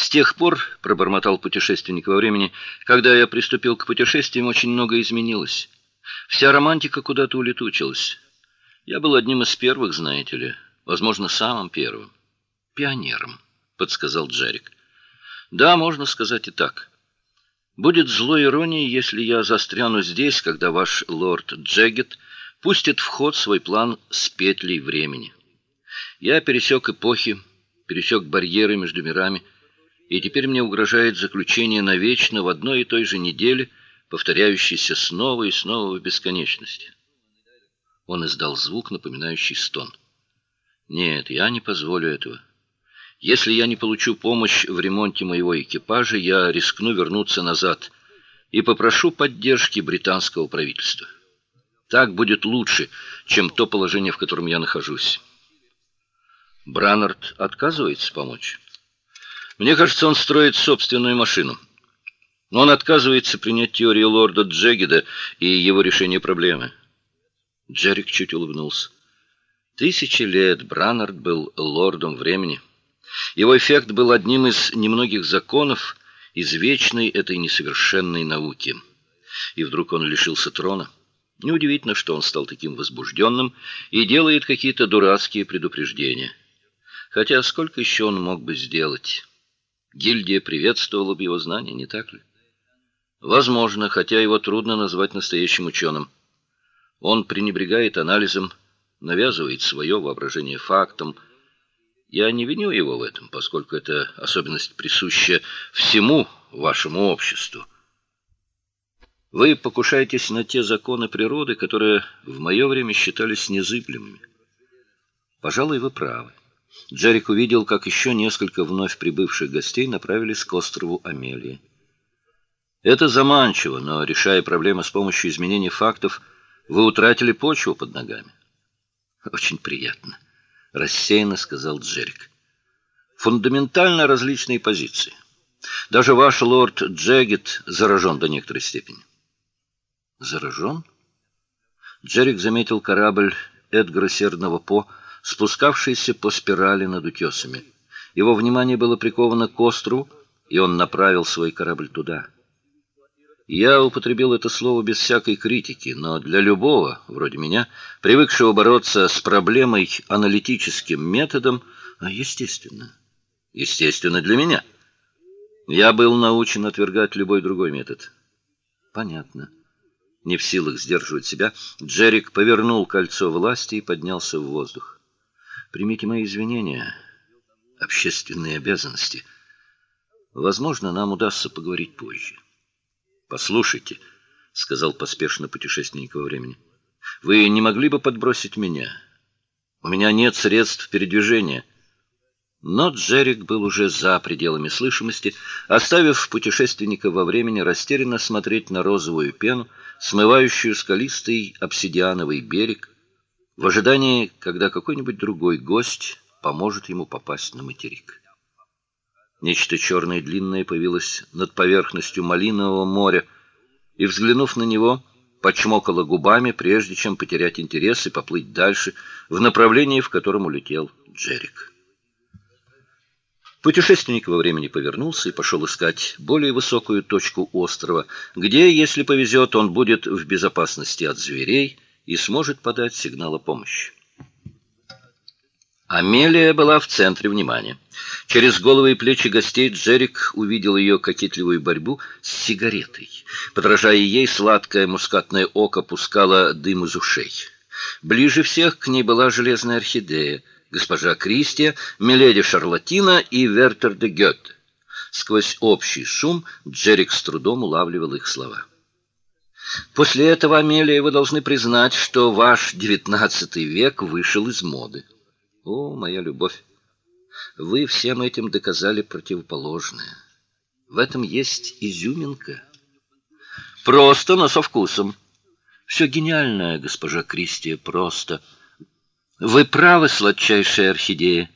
С тех пор, пробормотал путешественник во времени, когда я приступил к путешествиям, очень много изменилось. Вся романтика куда-то улетучилась. Я был одним из первых, знаете ли, возможно, самым первым, пионером, подсказал Джерик. Да, можно сказать и так. Будет злой иронией, если я застряну здесь, когда ваш лорд Джегет пустит в ход свой план с петлей времени. Я пересек эпохи, пересек барьеры между мирами и теперь мне угрожает заключение навечно в одной и той же неделе, повторяющейся снова и снова в бесконечности. Он издал звук, напоминающий стон. Нет, я не позволю этого. Если я не получу помощь в ремонте моего экипажа, я рискну вернуться назад и попрошу поддержки британского правительства. Так будет лучше, чем то положение, в котором я нахожусь. Браннард отказывается помочь. Мне кажется, он строит собственную машину. Но он отказывается принять теорию лорда Джегеда и его решение проблемы. Джерик чуть улыбнулся. Тысячи лет Браннард был лордом времени. Его эффект был одним из немногих законов из вечной этой несовершенной науки. И вдруг он лишился трона. Неудивительно, что он стал таким возбужденным и делает какие-то дурацкие предупреждения. Хотя сколько еще он мог бы сделать? Гильдия приветствовала бы его знания, не так ли? Возможно, хотя его трудно назвать настоящим ученым. Он пренебрегает анализом, навязывает свое воображение фактам. Я не виню его в этом, поскольку это особенность присуща всему вашему обществу. Вы покушаетесь на те законы природы, которые в мое время считались незыблемыми. Пожалуй, вы правы. Джерик увидел, как еще несколько вновь прибывших гостей направились к острову Амелии. Это заманчиво, но решая проблемы с помощью изменения фактов, вы утратили почву под ногами. Очень приятно, рассеянно сказал Джерик. Фундаментально различные позиции. Даже ваш лорд Джегет заражен до некоторой степени. Заражен? Джерик заметил корабль Эдгара Сердного По, спускавшийся по спирали над утесами. Его внимание было приковано к острову, и он направил свой корабль туда. Я употребил это слово без всякой критики, но для любого, вроде меня, привыкшего бороться с проблемой аналитическим методом, а естественно, естественно для меня, я был научен отвергать любой другой метод. Понятно. Не в силах сдерживать себя, Джерик повернул кольцо власти и поднялся в воздух. Примите мои извинения, общественные обязанности. Возможно, нам удастся поговорить позже. Послушайте, сказал поспешно путешественник во времени. Вы не могли бы подбросить меня? У меня нет средств передвижения. Но Джерик был уже за пределами слышимости, оставив путешественника во времени растерянно смотреть на розовую пену, смывающую скалистый обсидиановый берег в ожидании, когда какой-нибудь другой гость поможет ему попасть на материк. Нечто черное и длинное появилось над поверхностью малинового моря, и взглянув на него, почмокало губами, прежде чем потерять интерес и поплыть дальше в направлении, в котором улетел Джерик. Путешественник во времени повернулся и пошел искать более высокую точку острова, где, если повезет, он будет в безопасности от зверей и сможет подать сигнал о помощи. Амелия была в центре внимания. Через головы и плечи гостей Джерик увидел ее кокетливую борьбу с сигаретой. Подражая ей, сладкое мускатное око пускало дым из ушей. Ближе всех к ней была железная орхидея, госпожа Кристия, миледи Шарлатина и Вертер де Гёте. Сквозь общий шум Джерик с трудом улавливал их слова. После этого, Амелия, вы должны признать, что ваш девятнадцатый век вышел из моды. О, моя любовь, вы всем этим доказали противоположное. В этом есть изюминка. Просто, но со вкусом. Все гениальное, госпожа Кристия, просто. Вы правы, сладчайшая орхидея.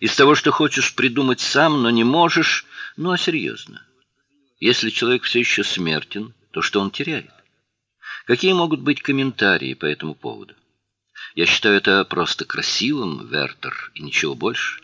Из того, что хочешь придумать сам, но не можешь, ну а серьезно. Если человек все еще смертен, то что он теряет? Какие могут быть комментарии по этому поводу? Я считаю это просто красивым, Вертер, и ничего больше.